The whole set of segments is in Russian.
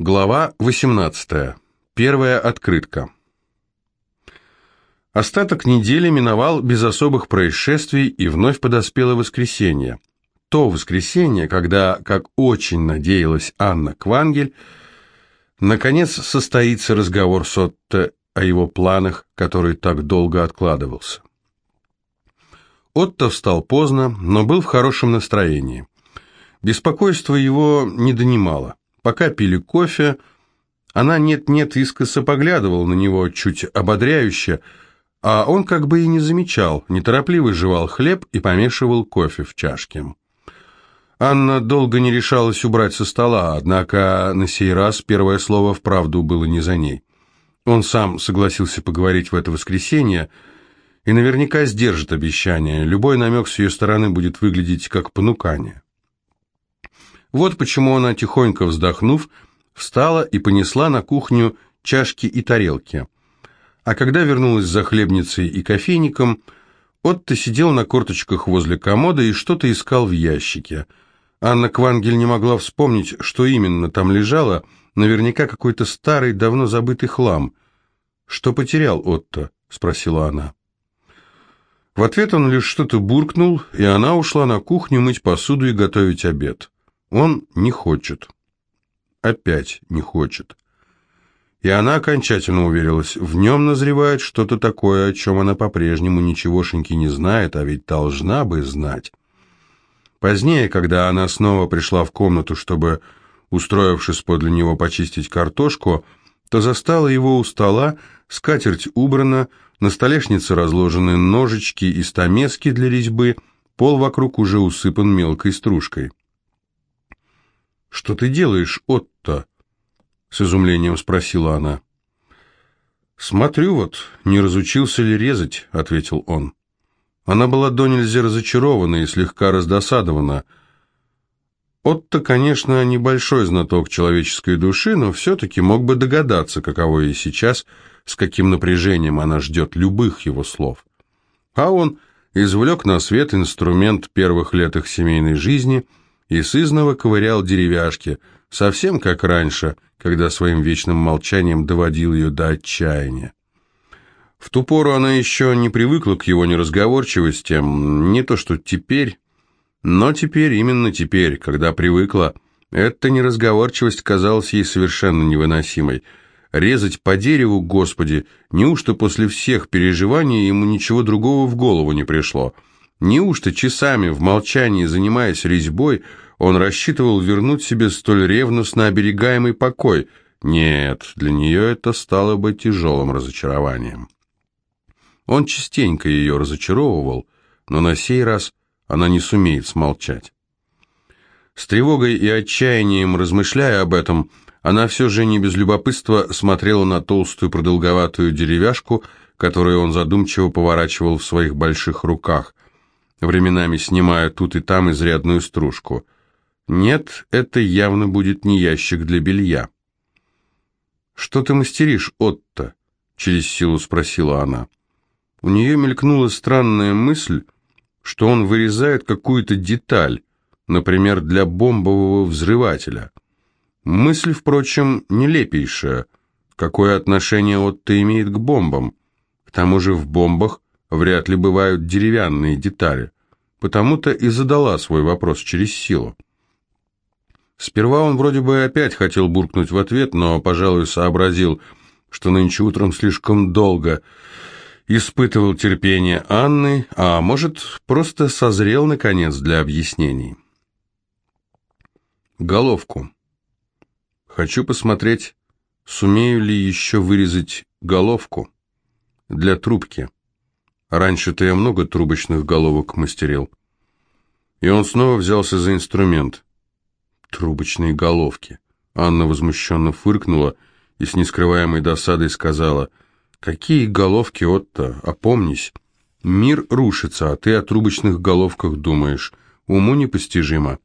Глава 18. Первая открытка. Остаток недели миновал без особых происшествий, и вновь подоспело воскресенье. То воскресенье, когда, как очень надеялась Анна Квангель, наконец состоится разговор с Отто о его планах, который так долго откладывался. Отто встал поздно, но был в хорошем настроении. Беспокойство его не донимало. Пока пили кофе, она нет-нет искоса поглядывала на него чуть ободряюще, а он как бы и не замечал, неторопливо жевал хлеб и помешивал кофе в чашке. Анна долго не решалась убрать со стола, однако на сей раз первое слово вправду было не за ней. Он сам согласился поговорить в это воскресенье и наверняка сдержит обещание. Любой намек с ее стороны будет выглядеть как понукание. Вот почему она, тихонько вздохнув, встала и понесла на кухню чашки и тарелки. А когда вернулась за хлебницей и кофейником, Отто сидел на корточках возле комода и что-то искал в ящике. Анна Квангель не могла вспомнить, что именно там лежало, наверняка какой-то старый, давно забытый хлам. «Что потерял Отто?» — спросила она. В ответ он лишь что-то буркнул, и она ушла на кухню мыть посуду и готовить обед. Он не хочет. Опять не хочет. И она окончательно уверилась, в нем назревает что-то такое, о чем она по-прежнему ничегошеньки не знает, а ведь должна бы знать. Позднее, когда она снова пришла в комнату, чтобы, устроившись подле него, почистить картошку, то застала его у стола, скатерть убрана, на столешнице разложены ножички и стамески для резьбы, пол вокруг уже усыпан мелкой стружкой. «Что ты делаешь, Отто?» — с изумлением спросила она. «Смотрю вот, не разучился ли резать», — ответил он. Она была до нельзя разочарована и слегка раздосадована. Отто, конечно, небольшой знаток человеческой души, но все-таки мог бы догадаться, каково ей сейчас, с каким напряжением она ждет любых его слов. А он извлек на свет инструмент первых лет их семейной жизни — и сызново ковырял деревяшки, совсем как раньше, когда своим вечным молчанием доводил ее до отчаяния. В ту пору она еще не привыкла к его неразговорчивости, не то что теперь, но теперь, именно теперь, когда привыкла, эта неразговорчивость казалась ей совершенно невыносимой. Резать по дереву, Господи, неужто после всех переживаний ему ничего другого в голову не пришло – Неужто часами в молчании, занимаясь резьбой, он рассчитывал вернуть себе столь ревностно оберегаемый покой? Нет, для нее это стало бы тяжелым разочарованием. Он частенько ее разочаровывал, но на сей раз она не сумеет смолчать. С тревогой и отчаянием размышляя об этом, она все же не без любопытства смотрела на толстую продолговатую деревяшку, которую он задумчиво поворачивал в своих больших руках – временами снимая тут и там изрядную стружку. Нет, это явно будет не ящик для белья. «Что ты мастеришь, Отто?» — через силу спросила она. У нее мелькнула странная мысль, что он вырезает какую-то деталь, например, для бомбового взрывателя. Мысль, впрочем, нелепейшая. Какое отношение Отто имеет к бомбам? К тому же в бомбах вряд ли бывают деревянные детали. Потому-то и задала свой вопрос через силу. Сперва он вроде бы опять хотел буркнуть в ответ, но, пожалуй, сообразил, что нынче утром слишком долго испытывал терпение Анны, а может, просто созрел, наконец, для объяснений. Головку. Хочу посмотреть, сумею ли еще вырезать головку для трубки. Раньше-то я много трубочных головок мастерил. И он снова взялся за инструмент. Трубочные головки. Анна возмущенно фыркнула и с нескрываемой досадой сказала, «Какие головки, Отто, опомнись. Мир рушится, а ты о трубочных головках думаешь. Уму непостижимо».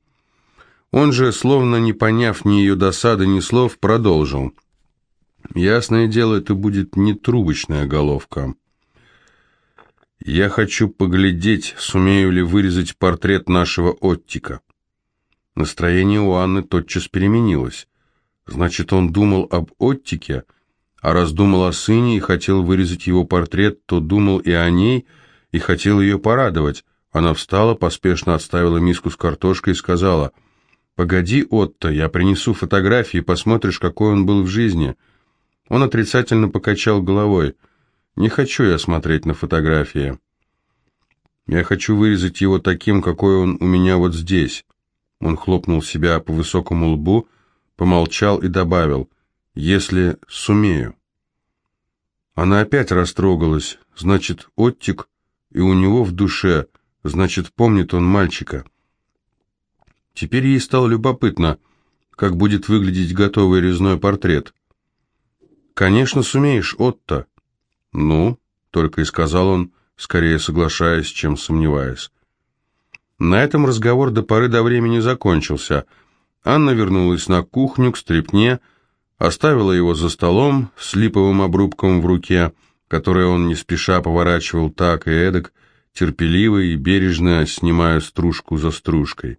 Он же, словно не поняв ни ее досады, ни слов, продолжил. «Ясное дело, это будет не трубочная головка». Я хочу поглядеть, сумею ли вырезать портрет нашего Оттика. Настроение у Анны тотчас переменилось. Значит, он думал об оттике, а раз думал о сыне и хотел вырезать его портрет, то думал и о ней, и хотел ее порадовать. Она встала, поспешно отставила миску с картошкой и сказала, «Погоди, Отто, я принесу фотографии, посмотришь, какой он был в жизни». Он отрицательно покачал головой. «Не хочу я смотреть на фотографии. Я хочу вырезать его таким, какой он у меня вот здесь». Он хлопнул себя по высокому лбу, помолчал и добавил, «если сумею». Она опять растрогалась, значит, оттик, и у него в душе, значит, помнит он мальчика. Теперь ей стало любопытно, как будет выглядеть готовый резной портрет. «Конечно, сумеешь, Отто». «Ну», — только и сказал он, скорее соглашаясь, чем сомневаясь. На этом разговор до поры до времени закончился. Анна вернулась на кухню к стрепне, оставила его за столом с липовым обрубком в руке, который он не спеша поворачивал так и эдак, терпеливо и бережно снимая стружку за стружкой.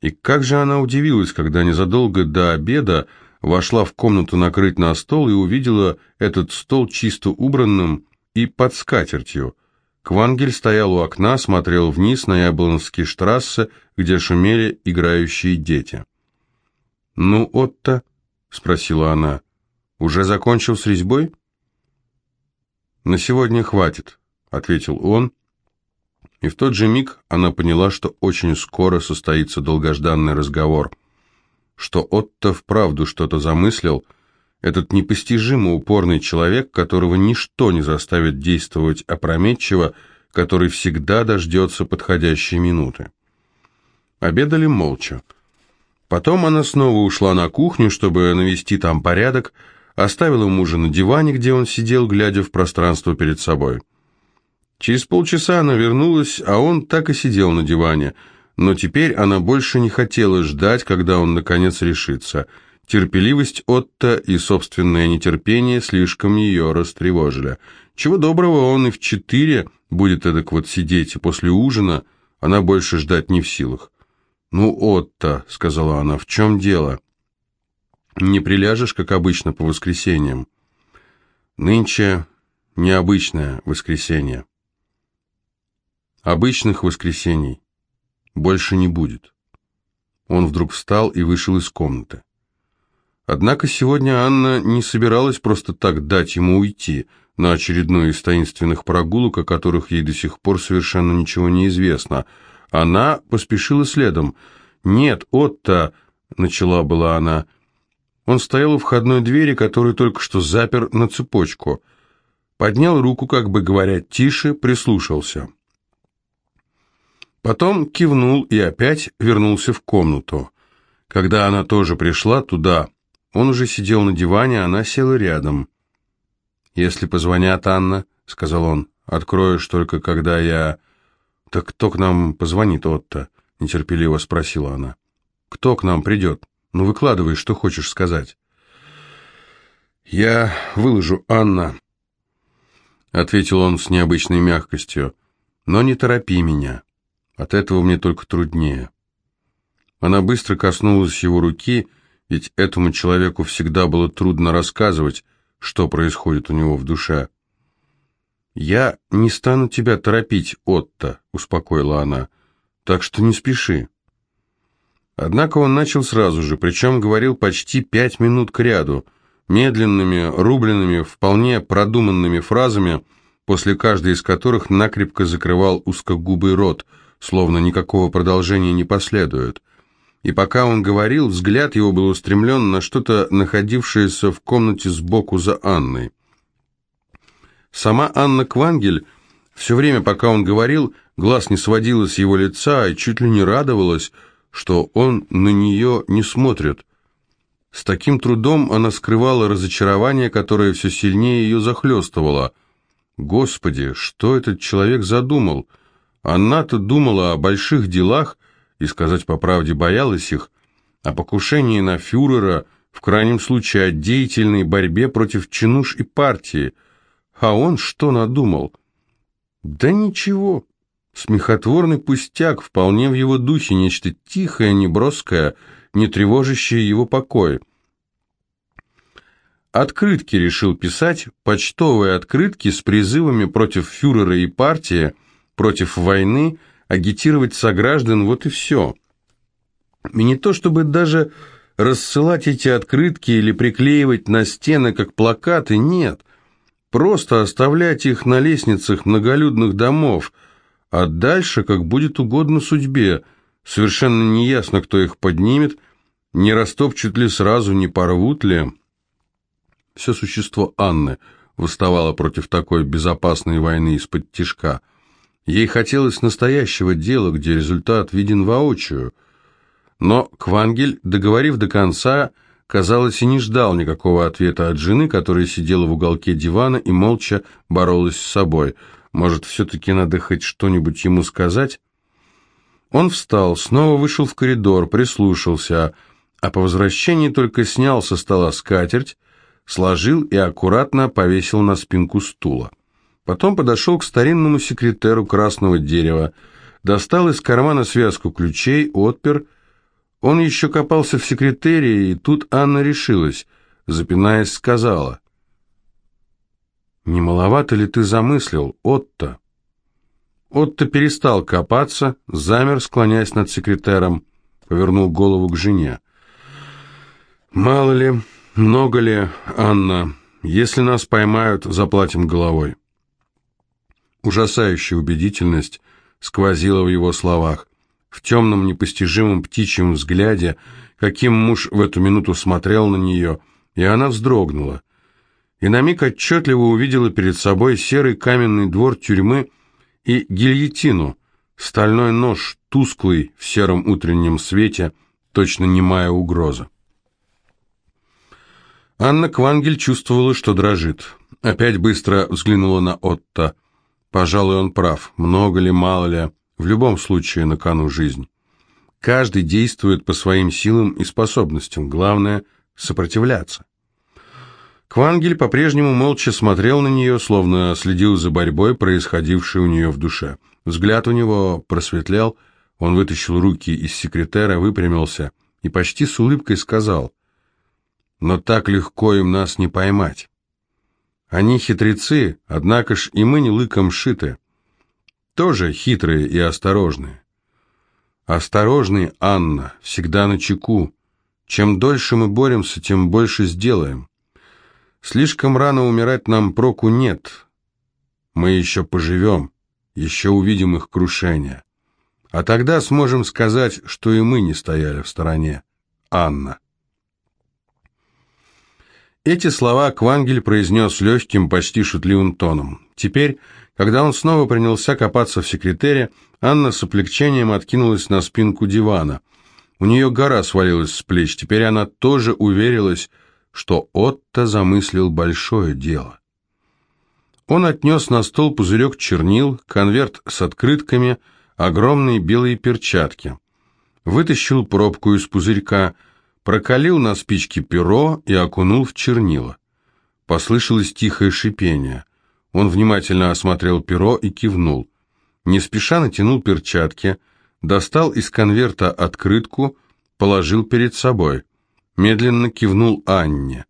И как же она удивилась, когда незадолго до обеда вошла в комнату накрыть на стол и увидела этот стол чисто убранным и под скатертью. Квангель стоял у окна, смотрел вниз на Яблонские штрассе, где шумели играющие дети. «Ну, Отто?» — спросила она. «Уже закончил с резьбой?» «На сегодня хватит», — ответил он, и в тот же миг она поняла, что очень скоро состоится долгожданный разговор, что Отто вправду что-то замыслил, этот непостижимо упорный человек, которого ничто не заставит действовать опрометчиво, который всегда дождется подходящей минуты. Обедали молча. Потом она снова ушла на кухню, чтобы навести там порядок, оставила мужа на диване, где он сидел, глядя в пространство перед собой. Через полчаса она вернулась, а он так и сидел на диване. Но теперь она больше не хотела ждать, когда он наконец решится. Терпеливость Отто и собственное нетерпение слишком ее растревожили. Чего доброго, он и в четыре будет эдак вот сидеть, и после ужина она больше ждать не в силах. «Ну, Отто», — сказала она, — «в чем дело?» «Не приляжешь, как обычно, по воскресеньям?» «Нынче необычное воскресенье». Обычных воскресений больше не будет. Он вдруг встал и вышел из комнаты. Однако сегодня Анна не собиралась просто так дать ему уйти на очередную из таинственных прогулок, о которых ей до сих пор совершенно ничего не известно. Она поспешила следом. «Нет, Отто!» — начала была она. Он стоял у входной двери, которую только что запер на цепочку. Поднял руку, как бы говоря, тише, прислушался. Потом кивнул и опять вернулся в комнату. Когда она тоже пришла туда, он уже сидел на диване, она села рядом. «Если позвонят, Анна», — сказал он, — «откроешь только, когда я...» «Так кто к нам позвонит, Отто?» — нетерпеливо спросила она. «Кто к нам придет? Ну, выкладывай, что хочешь сказать». «Я выложу, Анна», — ответил он с необычной мягкостью, — «но не торопи меня». От этого мне только труднее. Она быстро коснулась его руки, ведь этому человеку всегда было трудно рассказывать, что происходит у него в душе. «Я не стану тебя торопить, Отто», — успокоила она, — «так что не спеши». Однако он начал сразу же, причем говорил почти пять минут к ряду, медленными, рубленными, вполне продуманными фразами, после каждой из которых накрепко закрывал узкогубый рот — словно никакого продолжения не последует. И пока он говорил, взгляд его был устремлен на что-то, находившееся в комнате сбоку за Анной. Сама Анна Квангель, все время, пока он говорил, глаз не сводила с его лица и чуть ли не радовалась, что он на нее не смотрит. С таким трудом она скрывала разочарование, которое все сильнее ее захлестывало. «Господи, что этот человек задумал?» Она-то думала о больших делах и, сказать по правде, боялась их, о покушении на фюрера, в крайнем случае о деятельной борьбе против чинуш и партии. А он что надумал? Да ничего. Смехотворный пустяк, вполне в его духе, нечто тихое, неброское, не тревожащее его покой. открытки решил писать, почтовые открытки с призывами против фюрера и партии, против войны, агитировать сограждан, вот и все. И не то чтобы даже рассылать эти открытки или приклеивать на стены как плакаты, нет. Просто оставлять их на лестницах многолюдных домов, а дальше как будет угодно судьбе. Совершенно неясно, кто их поднимет, не растопчут ли сразу, не порвут ли. Все существо Анны восставало против такой безопасной войны из-под тишка. Ей хотелось настоящего дела, где результат виден воочию – но Квангель, договорив до конца, казалось, и не ждал никакого ответа от жены, которая сидела в уголке дивана и молча боролась с собой. Может, все-таки надо хоть что-нибудь ему сказать? Он встал, снова вышел в коридор, прислушался, а по возвращении только снял со стола скатерть, сложил и аккуратно повесил на спинку стула. Потом подошел к старинному секретеру красного дерева, достал из кармана связку ключей, отпер он еще копался в секретарии, и тут Анна решилась, запинаясь, сказала. «Не маловато ли ты замыслил, Отто?» Отто перестал копаться, замер, склоняясь над секретером, повернул голову к жене. «Мало ли, много ли, Анна, если нас поймают, заплатим головой». Ужасающая убедительность сквозила в его словах в темном непостижимом птичьем взгляде, каким муж в эту минуту смотрел на нее, и она вздрогнула. И на миг отчетливо увидела перед собой серый каменный двор тюрьмы и гильотину, стальной нож, тусклый в сером утреннем свете, точно немая угроза. Анна Квангель чувствовала, что дрожит. Опять быстро взглянула на Отто. Пожалуй, он прав. Много ли, мало ли, в любом случае на кону жизнь. Каждый действует по своим силам и способностям, главное – сопротивляться. Квангель по-прежнему молча смотрел на нее, словно следил за борьбой, происходившей у нее в душе. Взгляд у него просветлел, он вытащил руки из секретера, выпрямился и почти с улыбкой сказал, «Но так легко им нас не поймать. Они хитрецы, однако ж и мы не лыком шиты тоже хитрые и осторожные. Осторожный, Анна, всегда на чеку. Чем дольше мы боремся, тем больше сделаем. Слишком рано умирать нам проку нет. Мы еще поживем, еще увидим их крушение. А тогда сможем сказать, что и мы не стояли в стороне. Анна. Эти слова Квангель произнес легким, почти шутливым тоном. Теперь когда он снова принялся копаться в секретере, Анна с облегчением откинулась на спинку дивана. У нее гора свалилась с плеч, теперь она тоже уверилась, что Отто замыслил большое дело. Он отнес на стол пузырек чернил, конверт с открытками, огромные белые перчатки. Вытащил пробку из пузырька, прокалил на спичке перо и окунул в чернила. Послышалось тихое шипение – он внимательно осмотрел перо и кивнул. Не спеша натянул перчатки, достал из конверта открытку, положил перед собой. Медленно кивнул Анне.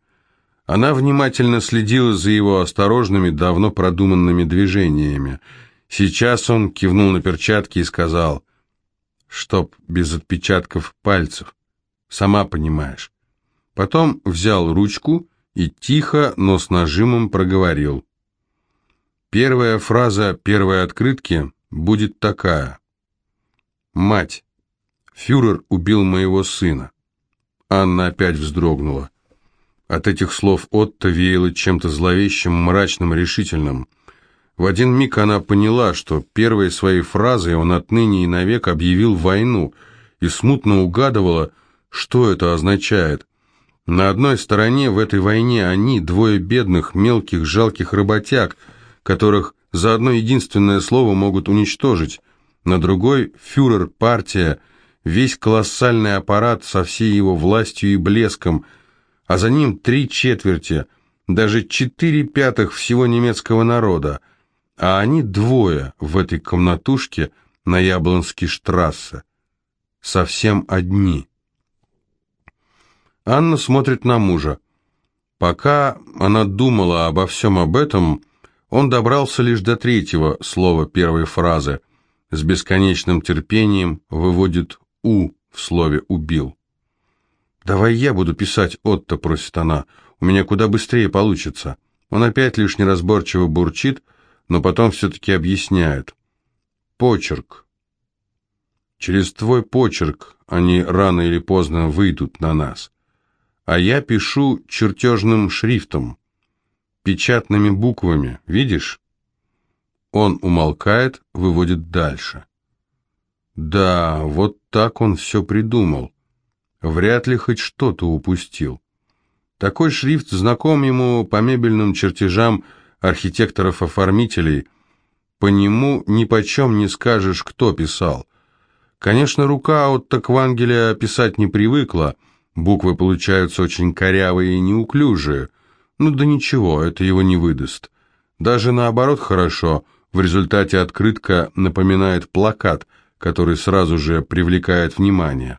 Она внимательно следила за его осторожными, давно продуманными движениями. Сейчас он кивнул на перчатки и сказал, «Чтоб без отпечатков пальцев, сама понимаешь». Потом взял ручку и тихо, но с нажимом проговорил. Первая фраза первой открытки будет такая. «Мать, фюрер убил моего сына». Анна опять вздрогнула. От этих слов Отто веяло чем-то зловещим, мрачным, решительным. В один миг она поняла, что первой своей фразой он отныне и навек объявил войну, и смутно угадывала, что это означает. На одной стороне в этой войне они, двое бедных, мелких, жалких работяг – которых за одно единственное слово могут уничтожить, на другой – фюрер, партия, весь колоссальный аппарат со всей его властью и блеском, а за ним три четверти, даже четыре пятых всего немецкого народа, а они двое в этой комнатушке на Яблонской штрассе, совсем одни. Анна смотрит на мужа. Пока она думала обо всем об этом, он добрался лишь до третьего слова первой фразы. С бесконечным терпением выводит «у» в слове «убил». «Давай я буду писать, Отто», — просит она. «У меня куда быстрее получится». Он опять лишь неразборчиво бурчит, но потом все-таки объясняет. «Почерк. Через твой почерк они рано или поздно выйдут на нас. А я пишу чертежным шрифтом, печатными буквами, видишь?» Он умолкает, выводит дальше. «Да, вот так он все придумал. Вряд ли хоть что-то упустил. Такой шрифт знаком ему по мебельным чертежам архитекторов-оформителей. По нему ни почем не скажешь, кто писал. Конечно, рука от Таквангеля писать не привыкла, буквы получаются очень корявые и неуклюжие. Ну да ничего, это его не выдаст. Даже наоборот хорошо, в результате открытка напоминает плакат, который сразу же привлекает внимание.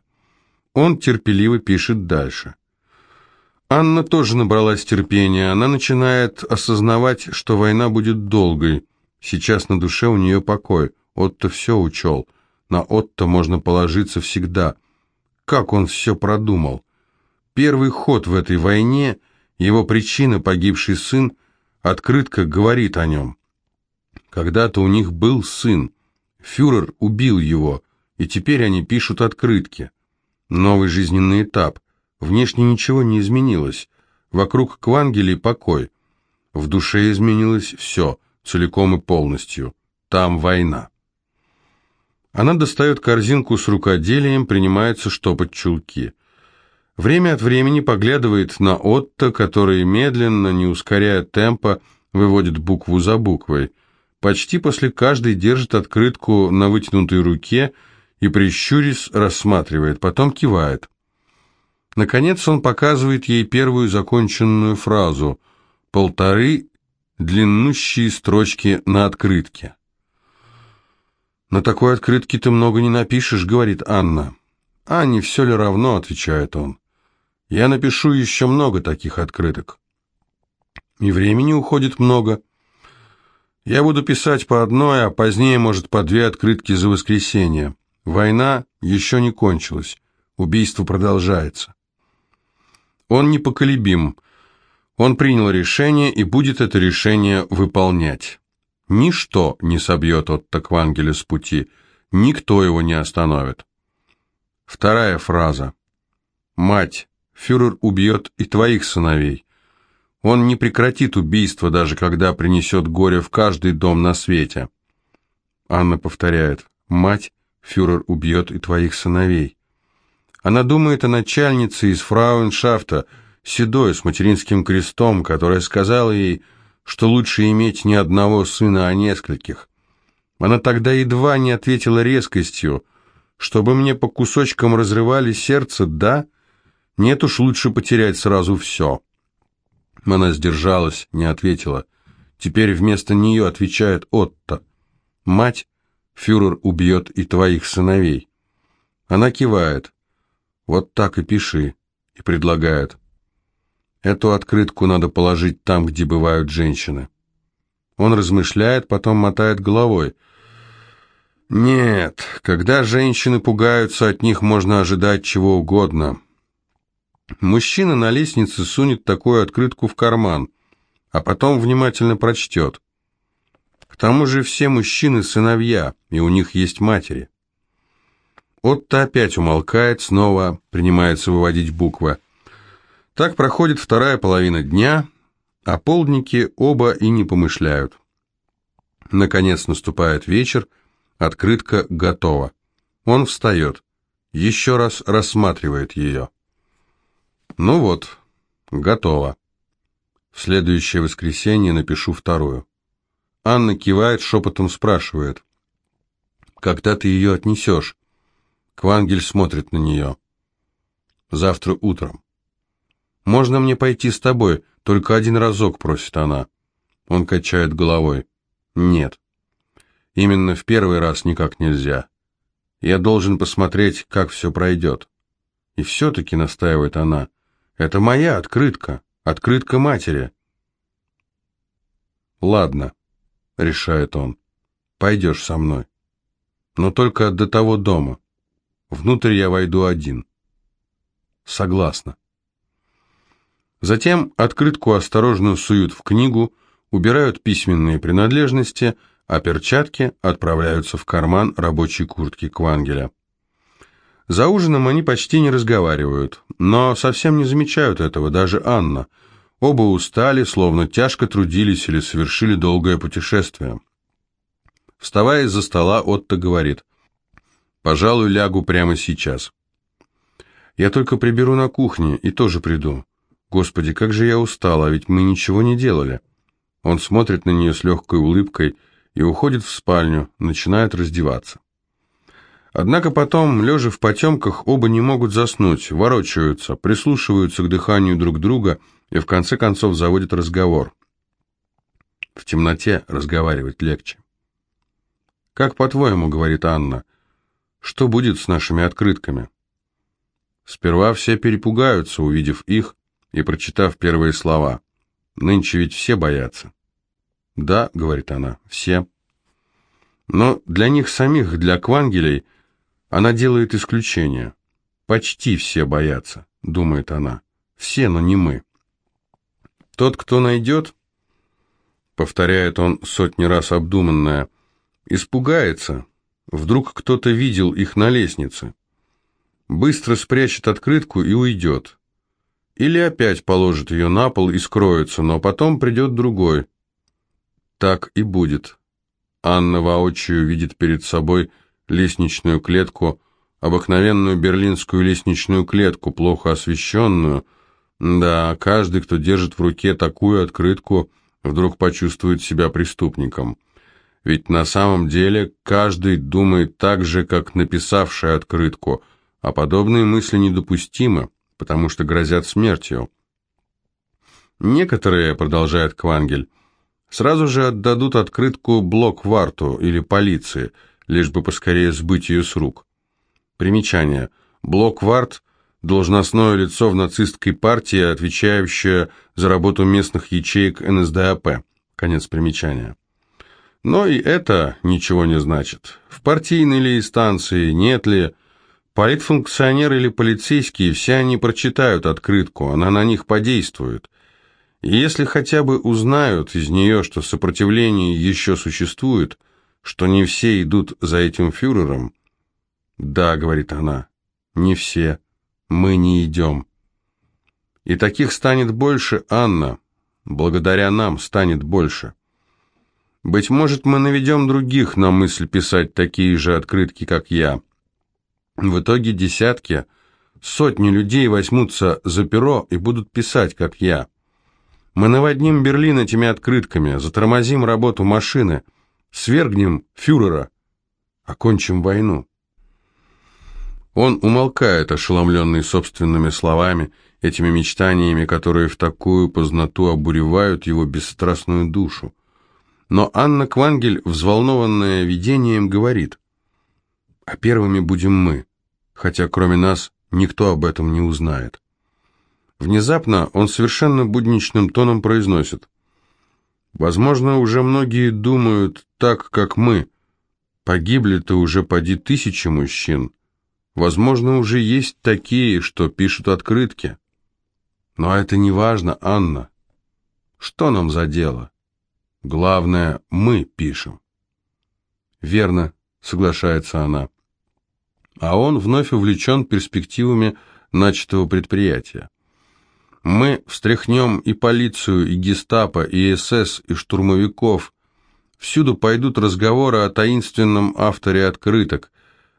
Он терпеливо пишет дальше. Анна тоже набралась терпения. Она начинает осознавать, что война будет долгой. Сейчас на душе у нее покой. Отто все учел. На Отто можно положиться всегда. Как он все продумал. Первый ход в этой войне, его причина, погибший сын, открытка говорит о нем. Когда-то у них был сын. Фюрер убил его, и теперь они пишут открытки. Новый жизненный этап. Внешне ничего не изменилось. Вокруг Квангели покой. В душе изменилось все, целиком и полностью. Там война. Она достает корзинку с рукоделием, принимается штопать чулки. Время от времени поглядывает на Отто, который медленно, не ускоряя темпа, выводит букву за буквой. Почти после каждой держит открытку на вытянутой руке – и, прищурясь, рассматривает, потом кивает. Наконец он показывает ей первую законченную фразу «полторы длиннущие строчки на открытке». «На такой открытке ты много не напишешь», — говорит Анна. «А не все ли равно», — отвечает он. «Я напишу еще много таких открыток». «И времени уходит много». «Я буду писать по одной, а позднее, может, по две открытки за воскресенье». Война еще не кончилась, убийство продолжается. Он непоколебим. Он принял решение и будет это решение выполнять. Ничто не собьет от Таквангеля с пути, никто его не остановит. Вторая фраза. «Мать, фюрер убьет и твоих сыновей. Он не прекратит убийство, даже когда принесет горе в каждый дом на свете». Анна повторяет. «Мать, Фюрер убьет и твоих сыновей. Она думает о начальнице из фрауеншафта, седой, с материнским крестом, которая сказала ей, что лучше иметь не одного сына, а нескольких. Она тогда едва не ответила резкостью, чтобы мне по кусочкам разрывали сердце, да? Нет уж, лучше потерять сразу все. Она сдержалась, не ответила. Теперь вместо нее отвечает Отто. Мать Фюрер убьет и твоих сыновей. Она кивает. Вот так и пиши. И предлагает. Эту открытку надо положить там, где бывают женщины. Он размышляет, потом мотает головой. Нет, когда женщины пугаются, от них можно ожидать чего угодно. Мужчина на лестнице сунет такую открытку в карман, а потом внимательно прочтет. К тому же все мужчины сыновья, и у них есть матери. Отто опять умолкает, снова принимается выводить буквы. Так проходит вторая половина дня, а полдники оба и не помышляют. Наконец наступает вечер, открытка готова. Он встает, еще раз рассматривает ее. Ну вот, готово. В следующее воскресенье напишу вторую. Анна кивает, шепотом спрашивает. «Когда ты ее отнесешь?» Квангель смотрит на нее. «Завтра утром». «Можно мне пойти с тобой? Только один разок», — просит она. Он качает головой. «Нет. Именно в первый раз никак нельзя. Я должен посмотреть, как все пройдет». «И все-таки», — настаивает она, — «это моя открытка. Открытка матери. «Ладно», — решает он, — «пойдешь со мной. Но только до того дома. Внутрь я войду один». «Согласна». Затем открытку осторожно суют в книгу, убирают письменные принадлежности, а перчатки отправляются в карман рабочей куртки Квангеля. За ужином они почти не разговаривают, но совсем не замечают этого, даже Анна – Оба устали, словно тяжко трудились или совершили долгое путешествие. Вставая из-за стола, Отто говорит, «Пожалуй, лягу прямо сейчас». «Я только приберу на кухне и тоже приду. Господи, как же я устала, ведь мы ничего не делали». Он смотрит на нее с легкой улыбкой и уходит в спальню, начинает раздеваться. Однако потом, лежа в потемках, оба не могут заснуть, ворочаются, прислушиваются к дыханию друг друга – и в конце концов заводит разговор. В темноте разговаривать легче. «Как по-твоему, — говорит Анна, — что будет с нашими открытками?» Сперва все перепугаются, увидев их и прочитав первые слова. «Нынче ведь все боятся». «Да, — говорит она, — все». Но для них самих, для квангелей, она делает исключение. «Почти все боятся», — думает она. «Все, но не мы». Тот, кто найдет, повторяет он сотни раз обдуманное, испугается. Вдруг кто-то видел их на лестнице. Быстро спрячет открытку и уйдет. Или опять положит ее на пол и скроется, но потом придет другой. Так и будет. Анна воочию видит перед собой лестничную клетку, обыкновенную берлинскую лестничную клетку, плохо освещенную, да, каждый, кто держит в руке такую открытку, вдруг почувствует себя преступником. Ведь на самом деле каждый думает так же, как написавший открытку, а подобные мысли недопустимы, потому что грозят смертью. Некоторые, продолжает Квангель, сразу же отдадут открытку блокварту или полиции, лишь бы поскорее сбыть ее с рук. Примечание. Блокварт должностное лицо в нацистской партии, отвечающее за работу местных ячеек НСДАП. Конец примечания. Но и это ничего не значит. В партийной ли станции, нет ли, политфункционер или полицейские, все они прочитают открытку, она на них подействует. И если хотя бы узнают из нее, что сопротивление еще существует, что не все идут за этим фюрером, да, говорит она, не все мы не идем. И таких станет больше, Анна. Благодаря нам станет больше. Быть может, мы наведем других на мысль писать такие же открытки, как я. В итоге десятки, сотни людей возьмутся за перо и будут писать, как я. Мы наводним Берлин этими открытками, затормозим работу машины, свергнем фюрера, окончим войну. Он умолкает, ошеломленный собственными словами, этими мечтаниями, которые в такую познату обуревают его бесстрастную душу. Но Анна Квангель, взволнованная видением, говорит, «А первыми будем мы, хотя кроме нас никто об этом не узнает». Внезапно он совершенно будничным тоном произносит, «Возможно, уже многие думают так, как мы. Погибли-то уже поди тысячи мужчин». Возможно, уже есть такие, что пишут открытки. Но это не важно, Анна. Что нам за дело? Главное, мы пишем. Верно, соглашается она. А он вновь увлечен перспективами начатого предприятия. Мы встряхнем и полицию, и гестапо, и СС, и штурмовиков. Всюду пойдут разговоры о таинственном авторе открыток,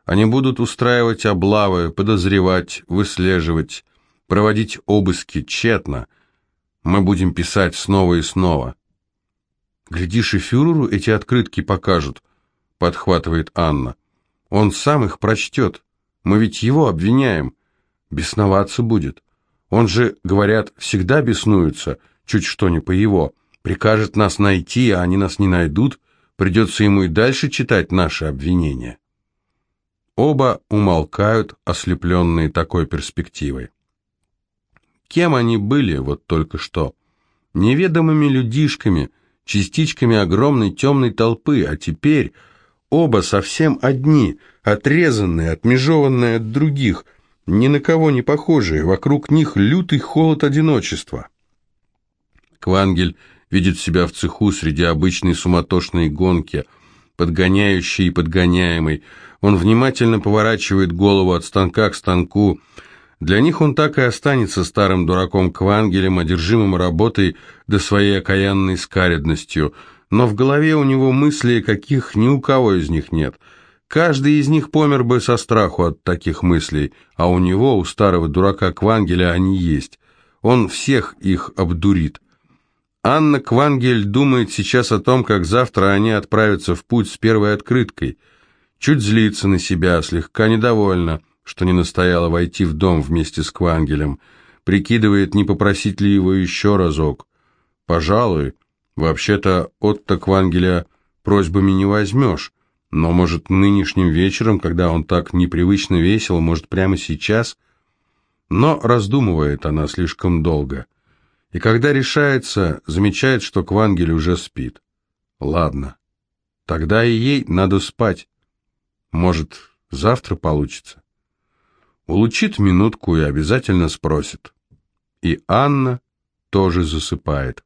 они будут устраивать облавы, подозревать, выслеживать, проводить обыски тщетно. Мы будем писать снова и снова. «Глядишь, и фюреру эти открытки покажут», — подхватывает Анна. «Он сам их прочтет. Мы ведь его обвиняем. Бесноваться будет. Он же, говорят, всегда беснуется, чуть что не по его. Прикажет нас найти, а они нас не найдут. Придется ему и дальше читать наши обвинения». Оба умолкают, ослепленные такой перспективой. Кем они были вот только что? Неведомыми людишками, частичками огромной темной толпы, а теперь оба совсем одни, отрезанные, отмежеванные от других, ни на кого не похожие, вокруг них лютый холод одиночества. Квангель видит себя в цеху среди обычной суматошной гонки, подгоняющей и подгоняемой. Он внимательно поворачивает голову от станка к станку. Для них он так и останется старым дураком Квангелем, одержимым работой до своей окаянной скаредностью. Но в голове у него мысли, каких ни у кого из них нет. Каждый из них помер бы со страху от таких мыслей, а у него, у старого дурака Квангеля, они есть. Он всех их обдурит. Анна Квангель думает сейчас о том, как завтра они отправятся в путь с первой открыткой. Чуть злится на себя, слегка недовольна, что не настояла войти в дом вместе с Квангелем. Прикидывает, не попросить ли его еще разок. Пожалуй. Вообще-то Отто Квангеля просьбами не возьмешь. Но, может, нынешним вечером, когда он так непривычно весел, может, прямо сейчас? Но раздумывает она слишком долго и когда решается, замечает, что Квангель уже спит. Ладно, тогда и ей надо спать. Может, завтра получится. Улучит минутку и обязательно спросит. И Анна тоже засыпает.